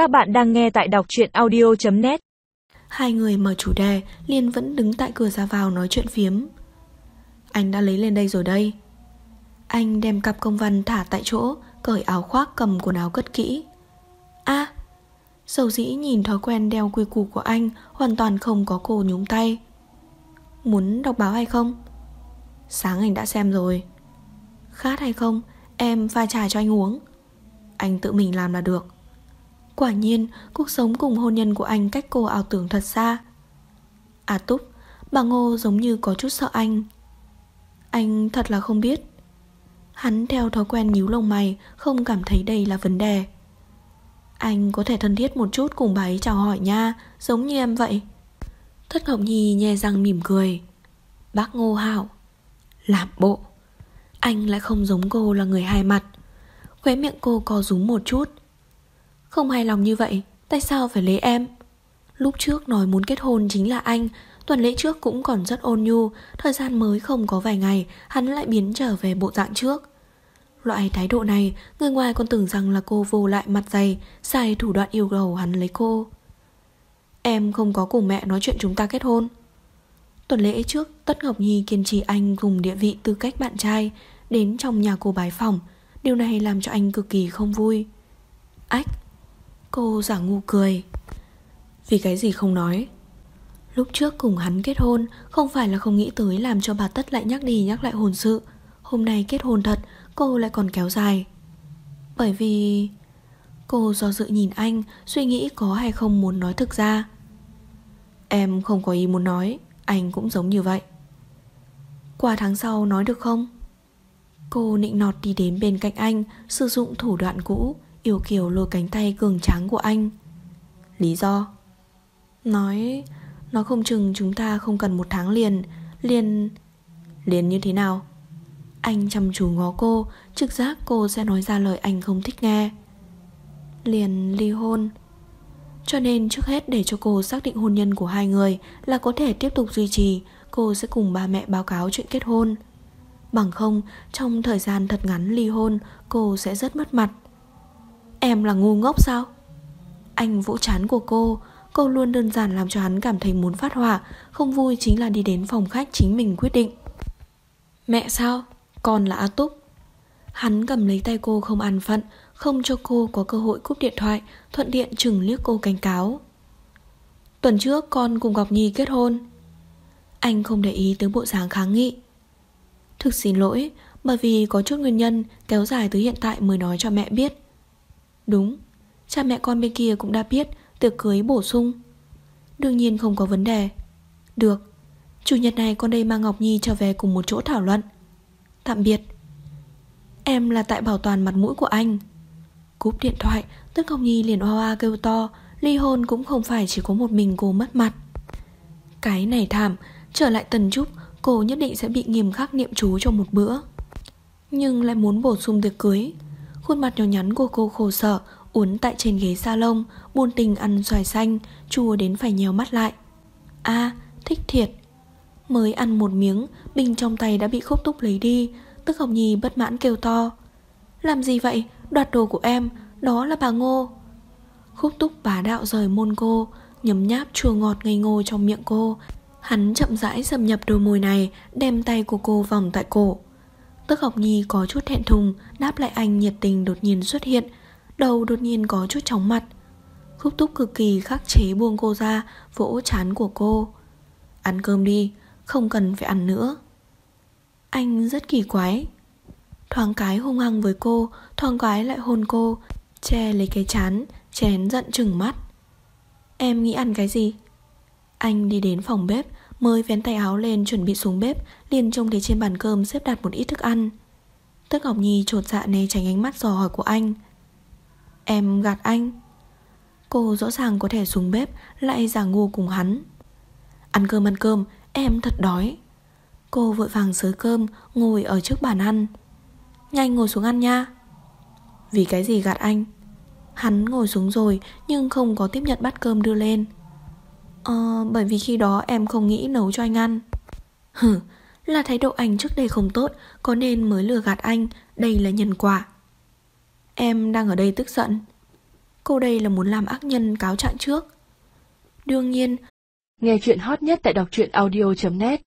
Các bạn đang nghe tại đọc truyện audio.net Hai người mở chủ đề Liên vẫn đứng tại cửa ra vào nói chuyện phiếm. Anh đã lấy lên đây rồi đây. Anh đem cặp công văn thả tại chỗ Cởi áo khoác cầm quần áo cất kỹ. A à, Dầu dĩ nhìn thói quen đeo quy củ của anh Hoàn toàn không có cô nhúng tay. Muốn đọc báo hay không? Sáng anh đã xem rồi. Khát hay không? Em pha trà cho anh uống. Anh tự mình làm là được. Quả nhiên, cuộc sống cùng hôn nhân của anh cách cô ảo tưởng thật xa. À túc, Bà Ngô giống như có chút sợ anh. Anh thật là không biết. Hắn theo thói quen nhíu lông mày, Không cảm thấy đây là vấn đề. Anh có thể thân thiết một chút cùng bà ấy chào hỏi nha, Giống như em vậy. Thất Ngọc Nhi nhè răng mỉm cười. Bác Ngô Hảo. Làm bộ. Anh lại không giống cô là người hai mặt. Khóe miệng cô co rúm một chút không hài lòng như vậy, Tại sao phải lấy em? Lúc trước nói muốn kết hôn chính là anh, Tuần lễ trước cũng còn rất ôn nhu, Thời gian mới không có vài ngày, Hắn lại biến trở về bộ dạng trước. Loại thái độ này, Người ngoài còn tưởng rằng là cô vô lại mặt dày Xài thủ đoạn yêu cầu hắn lấy cô. Em không có cùng mẹ nói chuyện chúng ta kết hôn. Tuần lễ trước, Tất Ngọc Nhi kiên trì anh cùng địa vị tư cách bạn trai, Đến trong nhà cô bái phòng. Điều này làm cho anh cực kỳ không vui. Ách Cô giả ngu cười. Vì cái gì không nói? Lúc trước cùng hắn kết hôn, Không phải là không nghĩ tới làm cho bà Tất lại nhắc đi nhắc lại hồn sự. Hôm nay kết hôn thật, Cô lại còn kéo dài. Bởi vì Cô do dự nhìn anh, Suy nghĩ có hay không muốn nói thực ra. Em không có ý muốn nói, Anh cũng giống như vậy. Qua tháng sau nói được không? Cô nịnh nọt đi đến bên cạnh anh, Sử dụng thủ đoạn cũ Yêu kiều lôi cánh tay cường tráng của anh. Lý do? Nói, Nó không chừng chúng ta không cần một tháng liền Liền Liền như thế nào? Anh chăm chú ngó cô, Trực giác cô sẽ nói ra lời anh không thích nghe. Liền ly hôn. Cho nên trước hết để cho cô xác định hôn nhân của hai người Là có thể tiếp tục duy trì, Cô sẽ cùng ba mẹ báo cáo chuyện kết hôn. Bằng không, Trong thời gian thật ngắn ly hôn, Cô sẽ rất mất mặt. Em là ngu ngốc sao? Anh vỗ chán của cô. Cô luôn đơn giản làm cho hắn cảm thấy muốn phát hỏa. Không vui chính là đi đến phòng khách chính mình quyết định. Mẹ sao? Con là A Túc. Hắn cầm lấy tay cô không ăn phận, Không cho cô có cơ hội cúp điện thoại, Thuận tiện chừng liếc cô cảnh cáo. Tuần trước con cùng Ngọc Nhi kết hôn. Anh không để ý tới bộ dáng kháng nghị. Thực xin lỗi, Bởi vì có chút nguyên nhân Kéo dài tới hiện tại mới nói cho mẹ biết. Đúng, Cha mẹ con bên kia cũng đã biết Tiệc cưới bổ sung. Đương nhiên không có vấn đề. Được, Chủ nhật này con đây mang Ngọc Nhi trở về cùng một chỗ thảo luận. Tạm biệt. Em là tại bảo toàn mặt mũi của anh. Cúp điện thoại Tức Ngọc Nhi liền hoa hoa kêu to, Ly hôn cũng không phải chỉ có một mình cô mất mặt. Cái này thảm, Trở lại tần trúc, Cô nhất định sẽ bị nghiêm khắc niệm chú cho một bữa. Nhưng lại muốn bổ sung tiệc cưới. Khuôn mặt nhỏ nhắn của cô khổ sở, Uốn tại trên ghế salon Buồn tình ăn xoài xanh, Chua đến phải nhèo mắt lại. A, thích thiệt. Mới ăn một miếng, Bình trong tay đã bị khúc túc lấy đi, Tức Hồng Nhi bất mãn kêu to. Làm gì vậy? Đoạt đồ của em, Đó là bà Ngô. Khúc túc bá đạo rời môn cô, Nhấm nháp chua ngọt ngây ngô trong miệng cô. Hắn chậm rãi xâm nhập đôi môi này, Đem tay của cô vòng tại cổ. Tức học Nhi có chút thẹn thùng, Đáp lại anh nhiệt tình đột nhiên xuất hiện, Đầu đột nhiên có chút chóng mặt. Khúc túc cực kỳ khắc chế buông cô ra, Vỗ chán của cô. Ăn cơm đi, Không cần phải ăn nữa. Anh rất kỳ quái. Thoáng cái hung hăng với cô, Thoáng cái lại hôn cô, Che lấy cái chán, Chén giận chừng mắt. Em nghĩ ăn cái gì? Anh đi đến phòng bếp, Mới vén tay áo lên chuẩn bị xuống bếp, liền trông thấy trên bàn cơm xếp đặt một ít thức ăn. Tức Ngọc Nhi trột dạ né tránh ánh mắt dò hỏi của anh. Em gạt anh? Cô rõ ràng có thể xuống bếp, Lại giả ngu cùng hắn. Ăn cơm ăn cơm, Em thật đói. Cô vội vàng sới cơm, Ngồi ở trước bàn ăn. Nhanh ngồi xuống ăn nha. Vì cái gì gạt anh? Hắn ngồi xuống rồi, Nhưng không có tiếp nhận bát cơm đưa lên. Ờ bởi vì khi đó em không nghĩ nấu cho anh ăn. Hử Là thái độ anh trước đây không tốt, Có nên mới lừa gạt anh? Đây là nhân quả. Em đang ở đây tức giận. Cô đây là muốn làm ác nhân cáo trạng trước. Đương nhiên, Nghe chuyện hot nhất tại đọc truyện audio.net